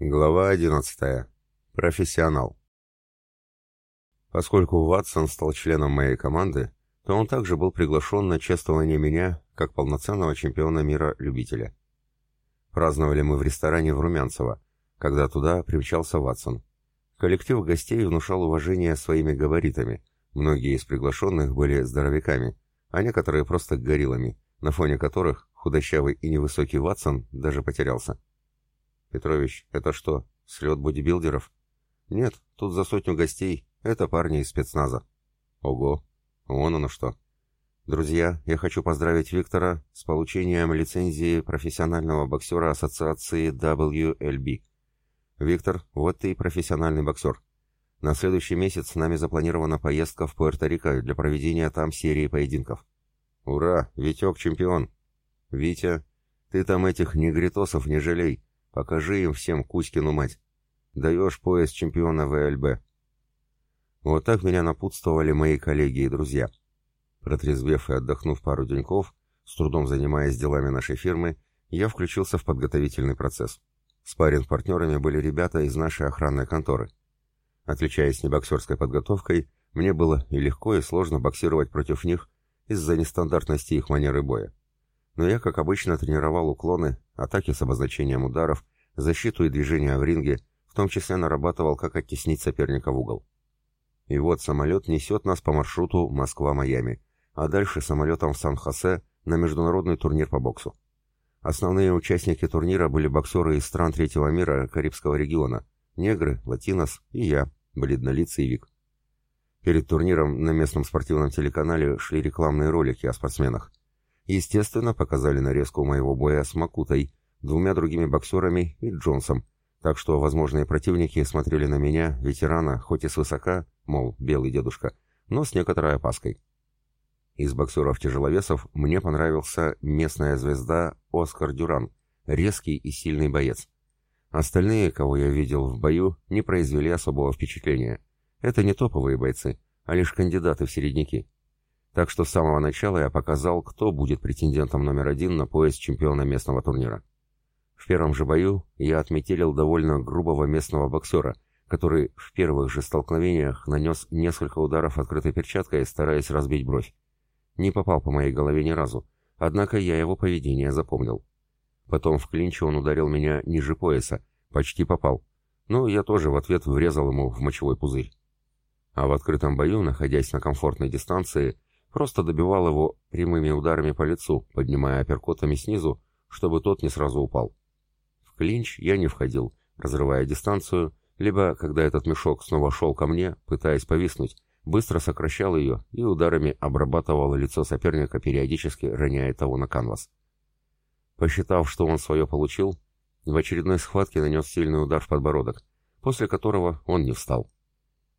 Глава 11. Профессионал. Поскольку Ватсон стал членом моей команды, то он также был приглашен на чествование меня как полноценного чемпиона мира любителя. Праздновали мы в ресторане в Румянцево, когда туда примчался Ватсон. Коллектив гостей внушал уважение своими габаритами. Многие из приглашенных были здоровяками, а некоторые просто гориллами, на фоне которых худощавый и невысокий Ватсон даже потерялся. «Петрович, это что, слет бодибилдеров?» «Нет, тут за сотню гостей. Это парни из спецназа». «Ого, вон оно что». «Друзья, я хочу поздравить Виктора с получением лицензии профессионального боксера ассоциации WLB. Виктор, вот ты и профессиональный боксер. На следующий месяц с нами запланирована поездка в Пуэрто-Рико для проведения там серии поединков». «Ура, Витек чемпион!» «Витя, ты там этих негритосов не жалей. Покажи им всем Кузькину мать. Даешь пояс чемпиона ВЛБ. Вот так меня напутствовали мои коллеги и друзья. Протрезвев и отдохнув пару деньков, с трудом занимаясь делами нашей фирмы, я включился в подготовительный процесс. Спарринг-партнерами были ребята из нашей охранной конторы. Отличаясь небоксерской подготовкой, мне было и легко, и сложно боксировать против них из-за нестандартности их манеры боя но я, как обычно, тренировал уклоны, атаки с обозначением ударов, защиту и движения в ринге, в том числе нарабатывал, как оттеснить соперника в угол. И вот самолет несет нас по маршруту Москва-Майами, а дальше самолетом в Сан-Хосе на международный турнир по боксу. Основные участники турнира были боксеры из стран третьего мира Карибского региона, негры, латинос и я, бледнолицый Вик. Перед турниром на местном спортивном телеканале шли рекламные ролики о спортсменах. Естественно, показали нарезку моего боя с Макутой, двумя другими боксерами и Джонсом, так что возможные противники смотрели на меня, ветерана, хоть и свысока, мол, белый дедушка, но с некоторой опаской. Из боксеров-тяжеловесов мне понравился местная звезда Оскар Дюран, резкий и сильный боец. Остальные, кого я видел в бою, не произвели особого впечатления. Это не топовые бойцы, а лишь кандидаты в середняки. Так что с самого начала я показал, кто будет претендентом номер один на пояс чемпиона местного турнира. В первом же бою я отметелил довольно грубого местного боксера, который в первых же столкновениях нанес несколько ударов открытой перчаткой, стараясь разбить бровь. Не попал по моей голове ни разу, однако я его поведение запомнил. Потом в клинче он ударил меня ниже пояса, почти попал. Но я тоже в ответ врезал ему в мочевой пузырь. А в открытом бою, находясь на комфортной дистанции, Просто добивал его прямыми ударами по лицу, поднимая апперкотами снизу, чтобы тот не сразу упал. В клинч я не входил, разрывая дистанцию, либо, когда этот мешок снова шел ко мне, пытаясь повиснуть, быстро сокращал ее и ударами обрабатывал лицо соперника, периодически роняя того на канвас. Посчитав, что он свое получил, в очередной схватке нанес сильный удар в подбородок, после которого он не встал.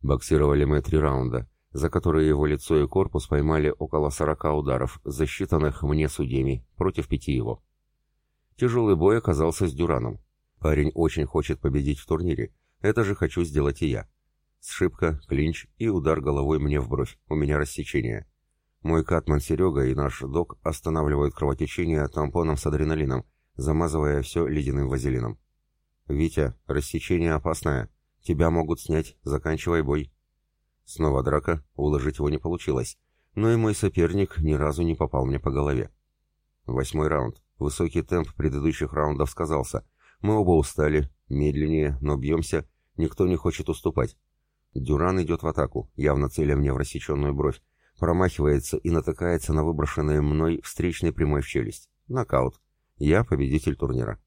Боксировали мы три раунда, за которые его лицо и корпус поймали около сорока ударов, засчитанных мне судьями, против пяти его. Тяжелый бой оказался с Дюраном. Парень очень хочет победить в турнире. Это же хочу сделать и я. Сшибка, клинч и удар головой мне в бровь. У меня рассечение. Мой катман Серега и наш док останавливают кровотечение тампоном с адреналином, замазывая все ледяным вазелином. «Витя, рассечение опасное. Тебя могут снять. Заканчивай бой». Снова драка, уложить его не получилось, но и мой соперник ни разу не попал мне по голове. Восьмой раунд. Высокий темп предыдущих раундов сказался. Мы оба устали, медленнее, но бьемся, никто не хочет уступать. Дюран идет в атаку, явно целя мне в рассеченную бровь, промахивается и натыкается на выброшенный мной встречный прямой в челюсть. Нокаут. Я победитель турнира.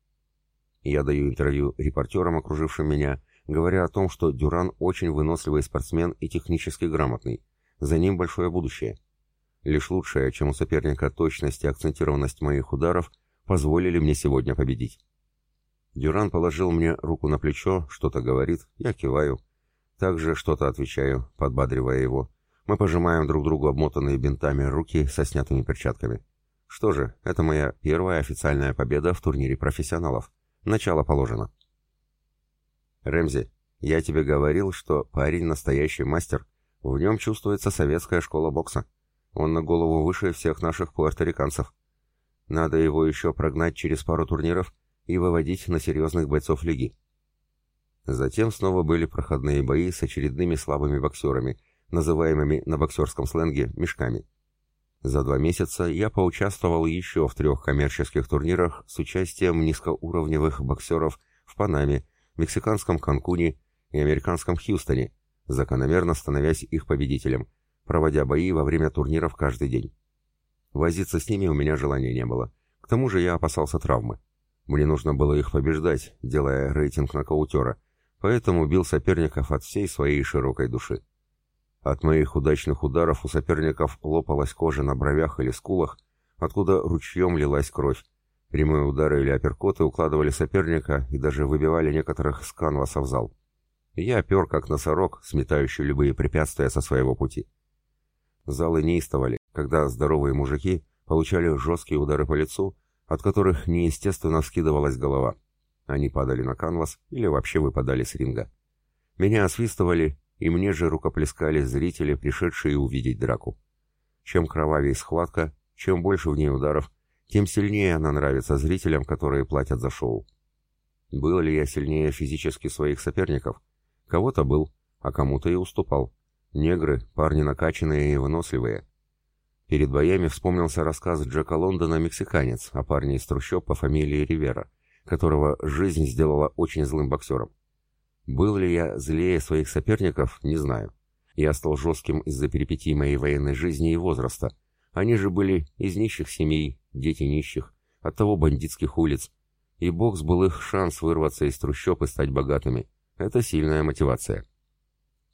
Я даю интервью репортерам, окружившим меня, говоря о том, что Дюран очень выносливый спортсмен и технически грамотный. За ним большое будущее. Лишь лучшее, чем у соперника точность и акцентированность моих ударов, позволили мне сегодня победить. Дюран положил мне руку на плечо, что-то говорит, я киваю. Также что-то отвечаю, подбадривая его. Мы пожимаем друг другу обмотанные бинтами руки со снятыми перчатками. Что же, это моя первая официальная победа в турнире профессионалов. Начало положено. «Рэмзи, я тебе говорил, что парень настоящий мастер. В нем чувствуется советская школа бокса. Он на голову выше всех наших пуэрториканцев. Надо его еще прогнать через пару турниров и выводить на серьезных бойцов лиги. Затем снова были проходные бои с очередными слабыми боксерами, называемыми на боксерском сленге «мешками». За два месяца я поучаствовал еще в трех коммерческих турнирах с участием низкоуровневых боксеров в Панаме, мексиканском Канкуне и американском Хьюстоне, закономерно становясь их победителем, проводя бои во время турниров каждый день. Возиться с ними у меня желания не было. К тому же я опасался травмы. Мне нужно было их побеждать, делая рейтинг нокаутера, поэтому бил соперников от всей своей широкой души. От моих удачных ударов у соперников лопалась кожа на бровях или скулах, откуда ручьем лилась кровь. Прямые удары или апперкоты укладывали соперника и даже выбивали некоторых с канваса в зал. Я пер как носорог, сметающий любые препятствия со своего пути. Залы неистовали, когда здоровые мужики получали жесткие удары по лицу, от которых неестественно вскидывалась голова. Они падали на канвас или вообще выпадали с ринга. Меня освистывали, и мне же рукоплескали зрители, пришедшие увидеть драку. Чем кровавее схватка, чем больше в ней ударов, тем сильнее она нравится зрителям, которые платят за шоу. Был ли я сильнее физически своих соперников? Кого-то был, а кому-то и уступал. Негры, парни накачанные и выносливые. Перед боями вспомнился рассказ Джека Лондона «Мексиканец» о парне из трущоб по фамилии Ривера, которого жизнь сделала очень злым боксером. Был ли я злее своих соперников, не знаю. Я стал жестким из-за перипетий моей военной жизни и возраста. Они же были из нищих семей, дети нищих, от того бандитских улиц. И бокс был их шанс вырваться из трущоб и стать богатыми. Это сильная мотивация.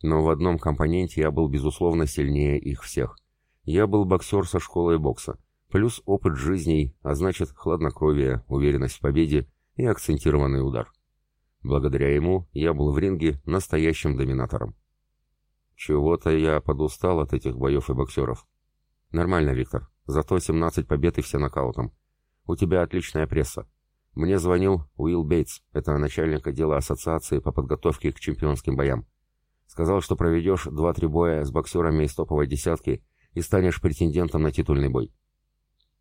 Но в одном компоненте я был безусловно сильнее их всех. Я был боксер со школой бокса, плюс опыт жизней, а значит хладнокровие, уверенность в победе и акцентированный удар. Благодаря ему я был в ринге настоящим доминатором. Чего-то я подустал от этих боев и боксеров. Нормально, Виктор. Зато 17 побед и все нокаутом. У тебя отличная пресса. Мне звонил Уилл Бейтс, это начальник отдела ассоциации по подготовке к чемпионским боям. Сказал, что проведешь 2-3 боя с боксерами из топовой десятки и станешь претендентом на титульный бой.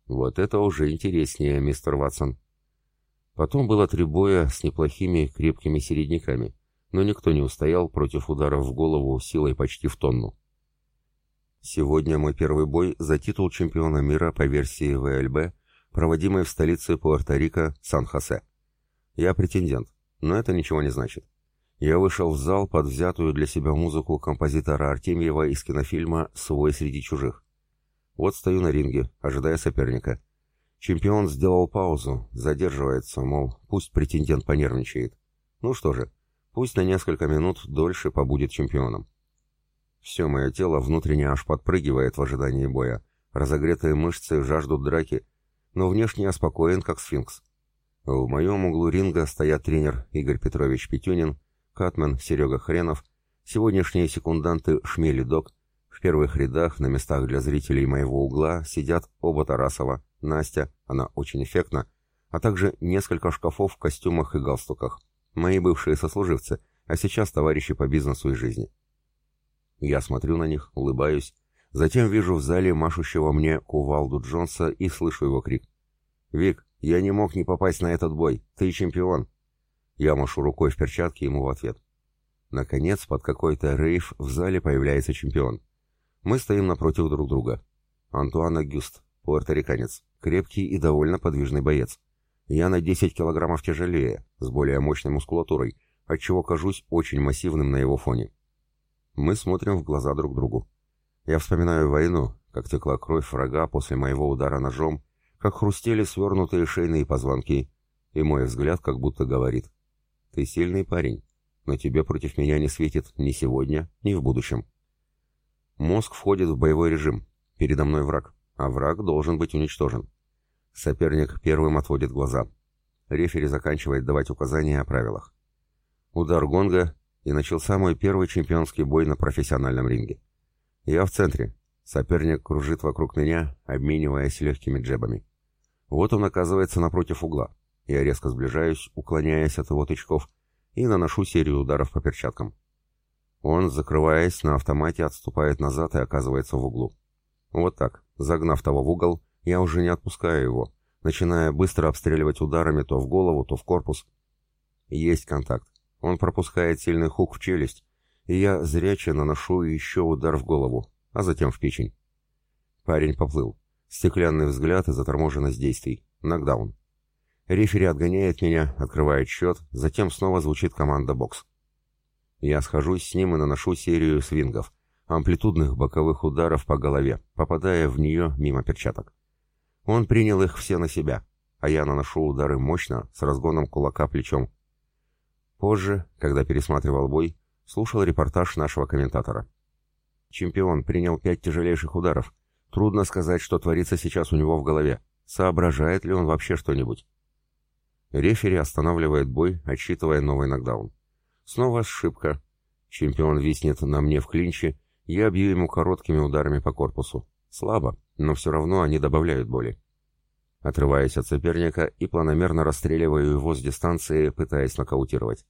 Вот это уже интереснее, мистер Ватсон. Потом было три боя с неплохими крепкими середняками, но никто не устоял против ударов в голову силой почти в тонну. Сегодня мой первый бой за титул чемпиона мира по версии ВЛБ, проводимой в столице Пуэрто-Рико, Сан-Хосе. Я претендент, но это ничего не значит. Я вышел в зал под взятую для себя музыку композитора Артемьева из кинофильма «Свой среди чужих». Вот стою на ринге, ожидая соперника. Чемпион сделал паузу, задерживается, мол, пусть претендент понервничает. Ну что же, пусть на несколько минут дольше побудет чемпионом. Все мое тело внутренне аж подпрыгивает в ожидании боя. Разогретые мышцы жаждут драки, но внешне я спокоен, как сфинкс. В моем углу ринга стоят тренер Игорь Петрович Петюнин, Катман, Серега Хренов, сегодняшние секунданты Шмель и Док, в первых рядах на местах для зрителей моего угла сидят оба Тарасова, Настя, она очень эффектна, а также несколько шкафов в костюмах и галстуках. Мои бывшие сослуживцы, а сейчас товарищи по бизнесу и жизни. Я смотрю на них, улыбаюсь, затем вижу в зале машущего мне кувалду Джонса и слышу его крик. «Вик, я не мог не попасть на этот бой, ты чемпион!» Я машу рукой в перчатке ему в ответ. Наконец, под какой-то рейв в зале появляется чемпион. Мы стоим напротив друг друга. Антуан Агюст, пуэрториканец, крепкий и довольно подвижный боец. Я на 10 килограммов тяжелее, с более мощной мускулатурой, отчего кажусь очень массивным на его фоне. Мы смотрим в глаза друг другу. Я вспоминаю войну, как текла кровь врага после моего удара ножом, как хрустели свернутые шейные позвонки, и мой взгляд как будто говорит ты сильный парень, но тебе против меня не светит ни сегодня, ни в будущем. Мозг входит в боевой режим. Передо мной враг, а враг должен быть уничтожен. Соперник первым отводит глаза. Рефери заканчивает давать указания о правилах. Удар гонга, и начался мой первый чемпионский бой на профессиональном ринге. Я в центре. Соперник кружит вокруг меня, обмениваясь легкими джебами. Вот он оказывается напротив угла. Я резко сближаюсь, уклоняясь от его тычков, и наношу серию ударов по перчаткам. Он, закрываясь, на автомате отступает назад и оказывается в углу. Вот так, загнав того в угол, я уже не отпускаю его, начиная быстро обстреливать ударами то в голову, то в корпус. Есть контакт. Он пропускает сильный хук в челюсть, и я зряче наношу еще удар в голову, а затем в печень. Парень поплыл. Стеклянный взгляд и заторможенность действий. Нокдаун. Рефери отгоняет меня, открывает счет, затем снова звучит команда «бокс». Я схожусь с ним и наношу серию свингов, амплитудных боковых ударов по голове, попадая в нее мимо перчаток. Он принял их все на себя, а я наношу удары мощно, с разгоном кулака плечом. Позже, когда пересматривал бой, слушал репортаж нашего комментатора. Чемпион принял пять тяжелейших ударов. Трудно сказать, что творится сейчас у него в голове. Соображает ли он вообще что-нибудь? Рефери останавливает бой, отсчитывая новый нокдаун. Снова ошибка. Чемпион виснет на мне в клинче, я бью ему короткими ударами по корпусу. Слабо, но все равно они добавляют боли. Отрываюсь от соперника и планомерно расстреливаю его с дистанции, пытаясь нокаутировать.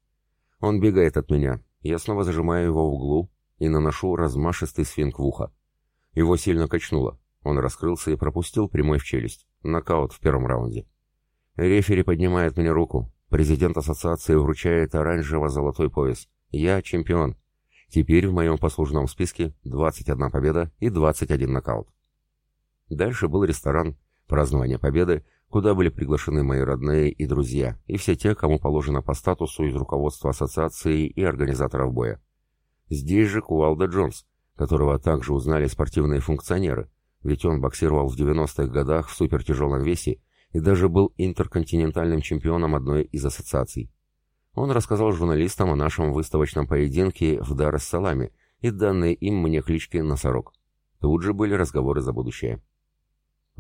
Он бегает от меня, я снова зажимаю его в углу и наношу размашистый свинг в ухо. Его сильно качнуло. Он раскрылся и пропустил прямой в челюсть. Нокаут в первом раунде. Рефери поднимает мне руку. Президент ассоциации вручает оранжево-золотой пояс. Я чемпион. Теперь в моем послужном списке 21 победа и 21 нокаут. Дальше был ресторан, празднование победы, куда были приглашены мои родные и друзья, и все те, кому положено по статусу из руководства ассоциации и организаторов боя. Здесь же Кувалда Джонс, которого также узнали спортивные функционеры, ведь он боксировал в 90-х годах в супертяжелом весе и даже был интерконтинентальным чемпионом одной из ассоциаций. Он рассказал журналистам о нашем выставочном поединке в Дар-эс-Саламе и данные им мне клички «Носорог». Тут же были разговоры за будущее.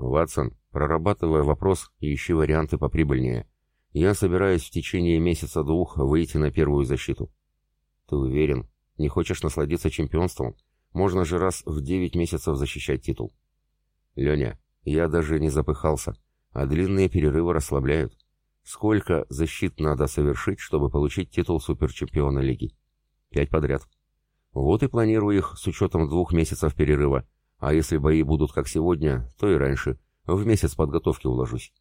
«Ватсон, прорабатывая вопрос и ищи варианты поприбыльнее. Я собираюсь в течение месяца-двух выйти на первую защиту». «Ты уверен? Не хочешь насладиться чемпионством? Можно же раз в девять месяцев защищать титул». «Леня, я даже не запыхался а длинные перерывы расслабляют. Сколько защит надо совершить, чтобы получить титул суперчемпиона лиги? Пять подряд. Вот и планирую их с учетом двух месяцев перерыва, а если бои будут как сегодня, то и раньше. В месяц подготовки уложусь.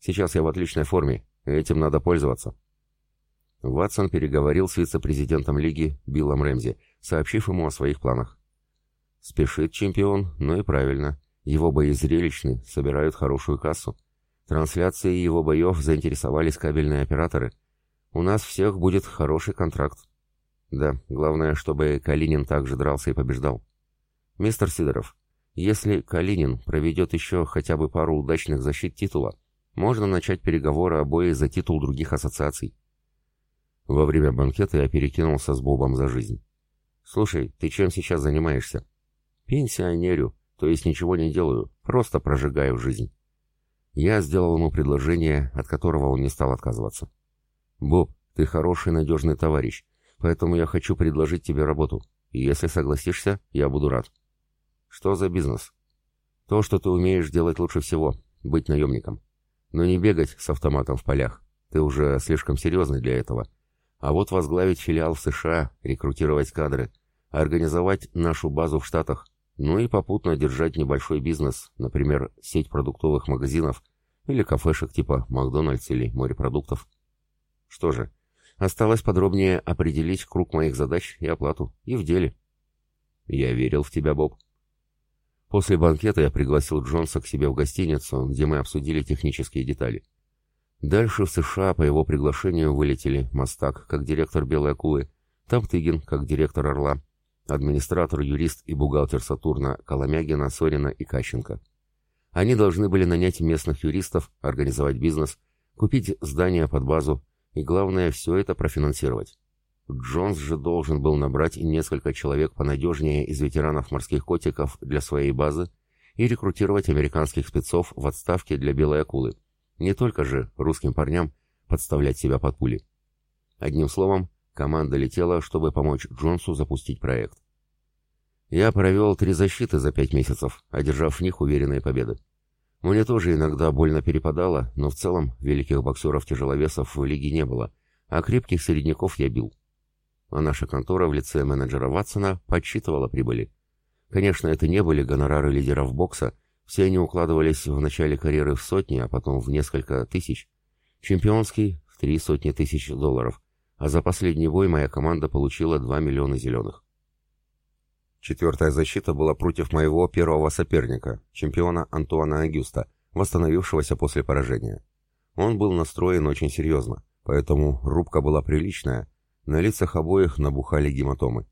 Сейчас я в отличной форме, этим надо пользоваться. Ватсон переговорил с вице-президентом лиги Биллом Рэмзи, сообщив ему о своих планах. Спешит чемпион, но и правильно. Его бои зрелищны, собирают хорошую кассу. Трансляцией его боев заинтересовались кабельные операторы. У нас всех будет хороший контракт. Да, главное, чтобы Калинин также дрался и побеждал. Мистер Сидоров, если Калинин проведет еще хотя бы пару удачных защит титула, можно начать переговоры о бое за титул других ассоциаций. Во время банкета я перекинулся с Бобом за жизнь. «Слушай, ты чем сейчас занимаешься?» «Пенсионерю, то есть ничего не делаю, просто прожигаю жизнь». Я сделал ему предложение, от которого он не стал отказываться. «Боб, ты хороший, надежный товарищ, поэтому я хочу предложить тебе работу. Если согласишься, я буду рад». «Что за бизнес?» «То, что ты умеешь делать лучше всего, быть наемником. Но не бегать с автоматом в полях. Ты уже слишком серьезный для этого. А вот возглавить филиал в США, рекрутировать кадры, организовать нашу базу в Штатах, ну и попутно держать небольшой бизнес, например, сеть продуктовых магазинов или кафешек типа Макдональдс или морепродуктов. Что же, осталось подробнее определить круг моих задач и оплату, и в деле. Я верил в тебя, Боб. После банкета я пригласил Джонса к себе в гостиницу, где мы обсудили технические детали. Дальше в США по его приглашению вылетели Мастак, как директор «Белой акулы», Тамтыгин, как директор «Орла», администратор, юрист и бухгалтер Сатурна Коломягина, Сорина и Кащенко. Они должны были нанять местных юристов, организовать бизнес, купить здание под базу и, главное, все это профинансировать. Джонс же должен был набрать несколько человек понадежнее из ветеранов морских котиков для своей базы и рекрутировать американских спецов в отставке для белой акулы. Не только же русским парням подставлять себя под пули. Одним словом, Команда летела, чтобы помочь Джонсу запустить проект. Я провел три защиты за пять месяцев, одержав в них уверенные победы. Мне тоже иногда больно перепадало, но в целом великих боксеров-тяжеловесов в лиге не было, а крепких середняков я бил. А наша контора в лице менеджера Ватсона подсчитывала прибыли. Конечно, это не были гонорары лидеров бокса, все они укладывались в начале карьеры в сотни, а потом в несколько тысяч. Чемпионский — в три сотни тысяч долларов, а за последний бой моя команда получила 2 миллиона зеленых. Четвертая защита была против моего первого соперника, чемпиона Антуана Агюста, восстановившегося после поражения. Он был настроен очень серьезно, поэтому рубка была приличная, на лицах обоих набухали гематомы.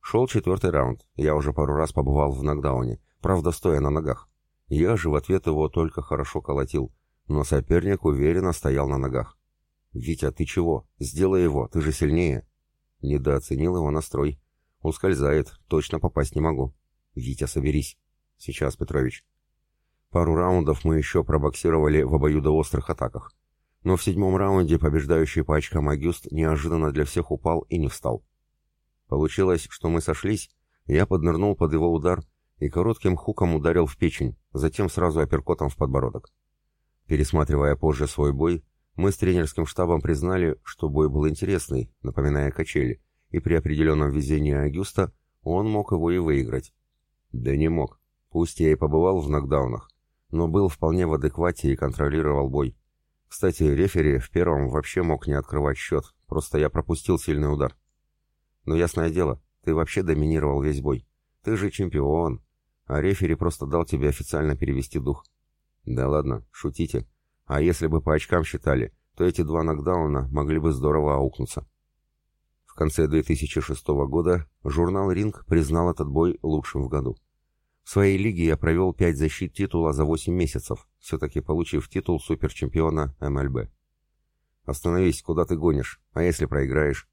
Шел четвертый раунд, я уже пару раз побывал в нокдауне, правда стоя на ногах. Я же в ответ его только хорошо колотил, но соперник уверенно стоял на ногах. «Витя, ты чего? Сделай его, ты же сильнее!» Недооценил его настрой. Ускользает, точно попасть не могу. «Витя, соберись!» «Сейчас, Петрович!» Пару раундов мы еще пробоксировали в обоюдоострых атаках. Но в седьмом раунде побеждающий по очкам Агюст неожиданно для всех упал и не встал. Получилось, что мы сошлись, я поднырнул под его удар и коротким хуком ударил в печень, затем сразу апперкотом в подбородок. Пересматривая позже свой бой, мы с тренерским штабом признали, что бой был интересный, напоминая качели, и при определенном везении Агюста он мог его и выиграть. Да не мог. Пусть я и побывал в нокдаунах, но был вполне в адеквате и контролировал бой. Кстати, рефери в первом вообще мог не открывать счет, просто я пропустил сильный удар. Но ясное дело, ты вообще доминировал весь бой. Ты же чемпион, а рефери просто дал тебе официально перевести дух. Да ладно, шутите. А если бы по очкам считали, то эти два нокдауна могли бы здорово аукнуться. В конце 2006 года журнал «Ринг» признал этот бой лучшим в году. В своей лиге я провел пять защит титула за 8 месяцев, все-таки получив титул суперчемпиона МЛБ. Остановись, куда ты гонишь, а если проиграешь?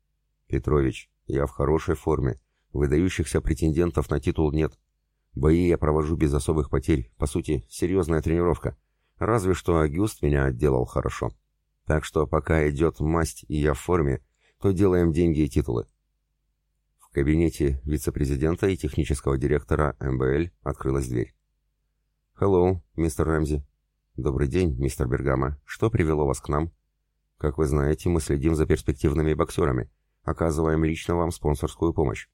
Петрович, я в хорошей форме, выдающихся претендентов на титул нет. Бои я провожу без особых потерь, по сути, серьезная тренировка. Разве что Агюст меня отделал хорошо. Так что пока идет масть и я в форме, то делаем деньги и титулы кабинете вице-президента и технического директора МБЛ открылась дверь. «Hello, мистер Рэмзи». «Добрый день, мистер Бергама. Что привело вас к нам?» «Как вы знаете, мы следим за перспективными боксерами. Оказываем лично вам спонсорскую помощь».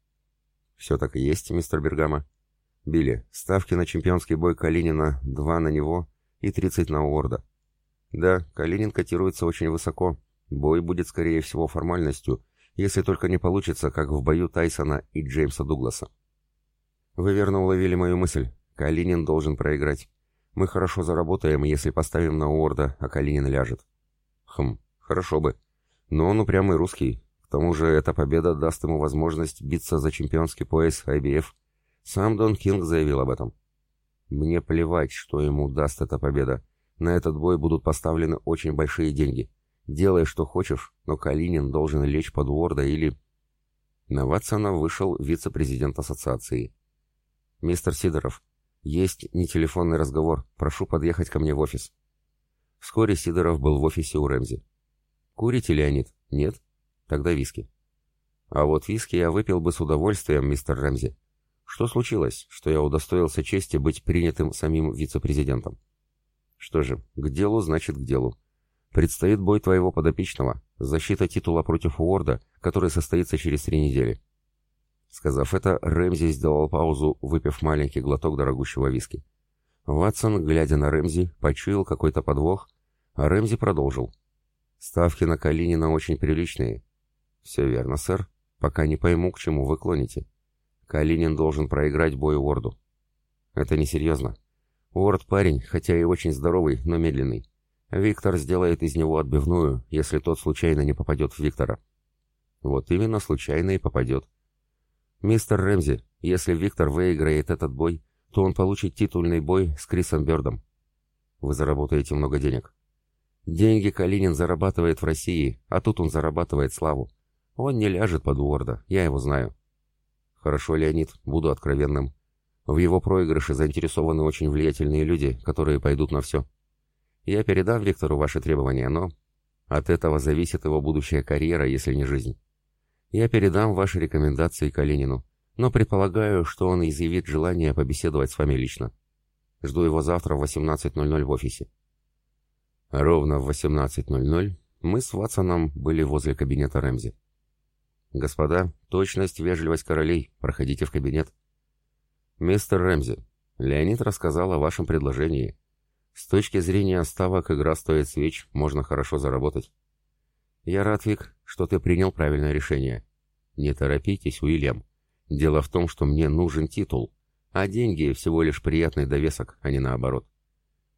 «Все так и есть, мистер Бергама». «Билли, ставки на чемпионский бой Калинина, два на него и 30 на Уорда». «Да, Калинин котируется очень высоко. Бой будет, скорее всего, формальностью, если только не получится, как в бою Тайсона и Джеймса Дугласа. Вы верно уловили мою мысль. Калинин должен проиграть. Мы хорошо заработаем, если поставим на Уорда, а Калинин ляжет. Хм, хорошо бы. Но он упрямый русский. К тому же эта победа даст ему возможность биться за чемпионский пояс IBF. Сам Дон Кинг заявил об этом. Мне плевать, что ему даст эта победа. На этот бой будут поставлены очень большие деньги. Делай, что хочешь, но Калинин должен лечь под Уорда или... На Ватсона вышел вице-президент ассоциации. «Мистер Сидоров, есть не телефонный разговор. Прошу подъехать ко мне в офис». Вскоре Сидоров был в офисе у Рэмзи. «Курите, Леонид? Нет? Тогда виски». «А вот виски я выпил бы с удовольствием, мистер Рэмзи. Что случилось, что я удостоился чести быть принятым самим вице-президентом?» «Что же, к делу значит к делу. Предстоит бой твоего подопечного, защита титула против Уорда, который состоится через три недели. Сказав это, Рэмзи сделал паузу, выпив маленький глоток дорогущего виски. Ватсон, глядя на Рэмзи, почуял какой-то подвох, а Рэмзи продолжил. «Ставки на Калинина очень приличные». «Все верно, сэр. Пока не пойму, к чему вы клоните. Калинин должен проиграть бой Уорду». «Это несерьезно. Уорд парень, хотя и очень здоровый, но медленный. Виктор сделает из него отбивную, если тот случайно не попадет в Виктора. Вот именно случайно и попадет. Мистер Рэмзи, если Виктор выиграет этот бой, то он получит титульный бой с Крисом Бёрдом. Вы заработаете много денег. Деньги Калинин зарабатывает в России, а тут он зарабатывает славу. Он не ляжет под Уорда, я его знаю. Хорошо, Леонид, буду откровенным. В его проигрыше заинтересованы очень влиятельные люди, которые пойдут на все. Я передам Виктору ваши требования, но от этого зависит его будущая карьера, если не жизнь. Я передам ваши рекомендации Калинину, но предполагаю, что он изъявит желание побеседовать с вами лично. Жду его завтра в 18.00 в офисе. Ровно в 18.00 мы с Ватсоном были возле кабинета Рэмзи. «Господа, точность, вежливость королей. Проходите в кабинет». «Мистер Рэмзи, Леонид рассказал о вашем предложении. С точки зрения ставок игра стоит свеч, можно хорошо заработать. Я рад, Вик, что ты принял правильное решение. Не торопитесь, Уильям. Дело в том, что мне нужен титул, а деньги всего лишь приятный довесок, а не наоборот.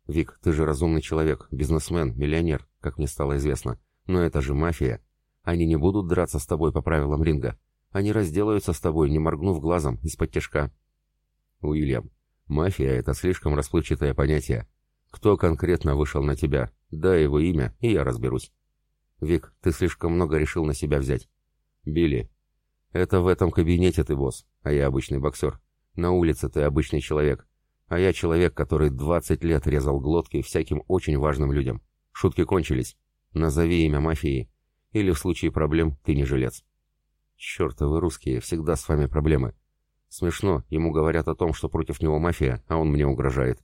Вик, ты же разумный человек, бизнесмен, миллионер, как мне стало известно. Но это же мафия. Они не будут драться с тобой по правилам ринга. Они разделаются с тобой, не моргнув глазом, из-под тяжка. Уильям, мафия — это слишком расплывчатое понятие. Кто конкретно вышел на тебя? Дай его имя, и я разберусь. Вик, ты слишком много решил на себя взять. Билли, это в этом кабинете ты босс, а я обычный боксер. На улице ты обычный человек. А я человек, который 20 лет резал глотки всяким очень важным людям. Шутки кончились. Назови имя мафии. Или в случае проблем ты не жилец. Чертовы русские, всегда с вами проблемы. Смешно, ему говорят о том, что против него мафия, а он мне угрожает.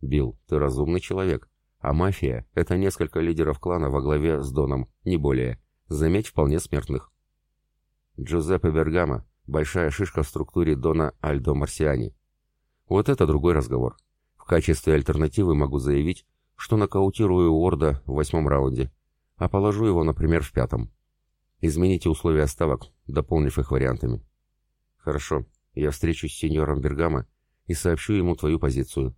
Билл, ты разумный человек. А мафия — это несколько лидеров клана во главе с Доном, не более. Заметь, вполне смертных. Джузеппе Бергамо — большая шишка в структуре Дона Альдо Марсиани. Вот это другой разговор. В качестве альтернативы могу заявить, что нокаутирую Уорда в восьмом раунде, а положу его, например, в пятом. Измените условия ставок, дополнив их вариантами. Хорошо, я встречусь с сеньором Бергамо и сообщу ему твою позицию.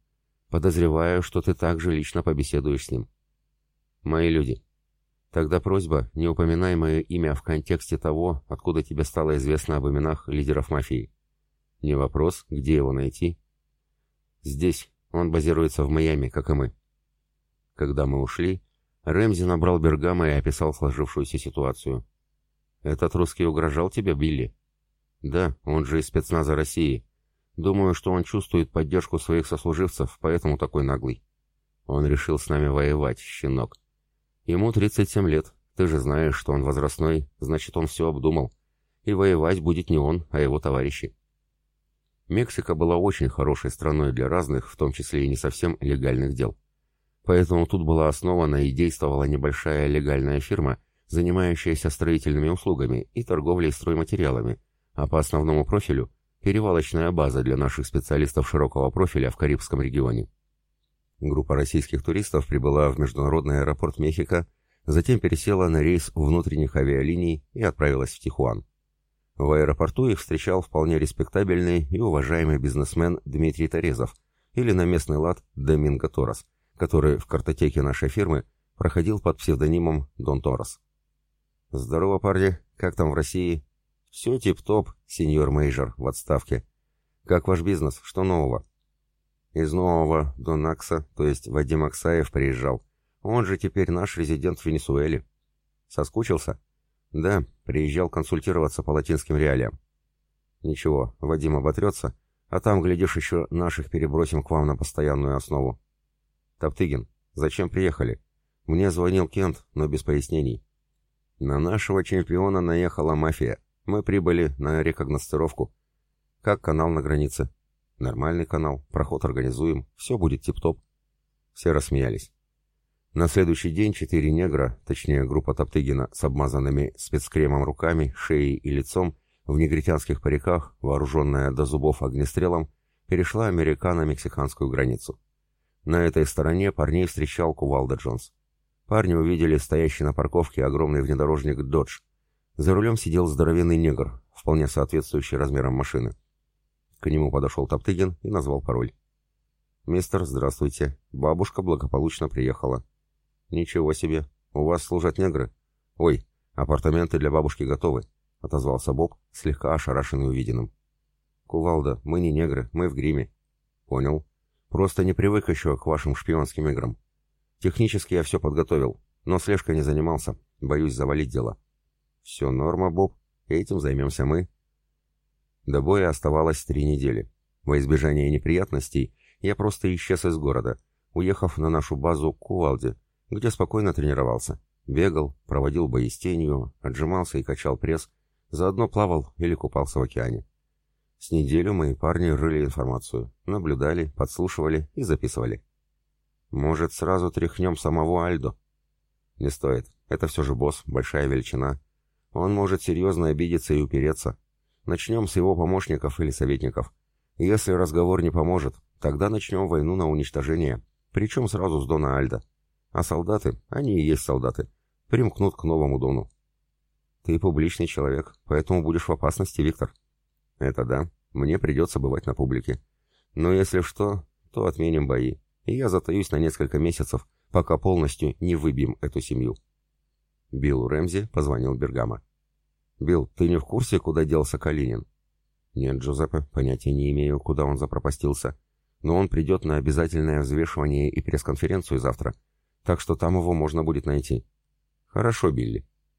Подозреваю, что ты также лично побеседуешь с ним. Мои люди. Тогда просьба, не упоминай мое имя в контексте того, откуда тебе стало известно об именах лидеров мафии. Не вопрос, где его найти. Здесь. Он базируется в Майами, как и мы. Когда мы ушли, Рэмзи набрал Бергама и описал сложившуюся ситуацию. «Этот русский угрожал тебе, Билли?» «Да, он же из спецназа России. Думаю, что он чувствует поддержку своих сослуживцев, поэтому такой наглый. Он решил с нами воевать, щенок. Ему 37 лет. Ты же знаешь, что он возрастной, значит, он все обдумал. И воевать будет не он, а его товарищи. Мексика была очень хорошей страной для разных, в том числе и не совсем легальных дел. Поэтому тут была основана и действовала небольшая легальная фирма, занимающаяся строительными услугами и торговлей стройматериалами, а по основному профилю – перевалочная база для наших специалистов широкого профиля в Карибском регионе. Группа российских туристов прибыла в международный аэропорт Мехико, затем пересела на рейс внутренних авиалиний и отправилась в Тихуан. В аэропорту их встречал вполне респектабельный и уважаемый бизнесмен Дмитрий Торезов или на местный лад Доминго Торос, который в картотеке нашей фирмы проходил под псевдонимом Дон Торос. «Здорово, парни. Как там в России?» «Все тип-топ, сеньор major в отставке. Как ваш бизнес? Что нового?» Из нового Дон Акса, то есть Вадим Аксаев, приезжал. Он же теперь наш резидент в Венесуэле. Соскучился? Да, приезжал консультироваться по латинским реалиям. Ничего, Вадим оботрется, а там, глядишь, еще наших перебросим к вам на постоянную основу. Топтыгин, зачем приехали? Мне звонил Кент, но без пояснений. На нашего чемпиона наехала мафия. Мы прибыли на рекогностировку. Как канал на границе? Нормальный канал, проход организуем, все будет тип-топ. Все рассмеялись. На следующий день четыре негра, точнее группа Топтыгина с обмазанными спецкремом руками, шеей и лицом, в негритянских париках, вооруженная до зубов огнестрелом, перешла американо-мексиканскую границу. На этой стороне парней встречал Кувалда Джонс. Парни увидели стоящий на парковке огромный внедорожник «Додж». За рулем сидел здоровенный негр, вполне соответствующий размерам машины. К нему подошел Топтыгин и назвал пароль. «Мистер, здравствуйте. Бабушка благополучно приехала». «Ничего себе. У вас служат негры?» «Ой, апартаменты для бабушки готовы», — отозвался Боб, слегка ошарашенный увиденным. «Кувалда, мы не негры, мы в гриме». «Понял. Просто не привык еще к вашим шпионским играм. Технически я все подготовил, но слежкой не занимался. Боюсь завалить дело». «Все норма, Боб. Этим займемся мы», до боя оставалось три недели. Во избежание неприятностей я просто исчез из города, уехав на нашу базу к Кувалде, где спокойно тренировался. Бегал, проводил бои с тенью, отжимался и качал пресс, заодно плавал или купался в океане. С неделю мои парни рыли информацию, наблюдали, подслушивали и записывали. Может, сразу тряхнем самого Альдо? Не стоит. Это все же босс, большая величина. Он может серьезно обидеться и упереться. Начнем с его помощников или советников. Если разговор не поможет, тогда начнем войну на уничтожение, причем сразу с Дона Альда. А солдаты, они и есть солдаты, примкнут к новому Дону. Ты публичный человек, поэтому будешь в опасности, Виктор. Это да, мне придется бывать на публике. Но если что, то отменим бои, и я затаюсь на несколько месяцев, пока полностью не выбьем эту семью. Биллу Рэмзи позвонил Бергама. «Билл, ты не в курсе, куда делся Калинин?» «Нет, Джузеппе, понятия не имею, куда он запропастился. Но он придет на обязательное взвешивание и пресс-конференцию завтра, так что там его можно будет найти». «Хорошо, Билли.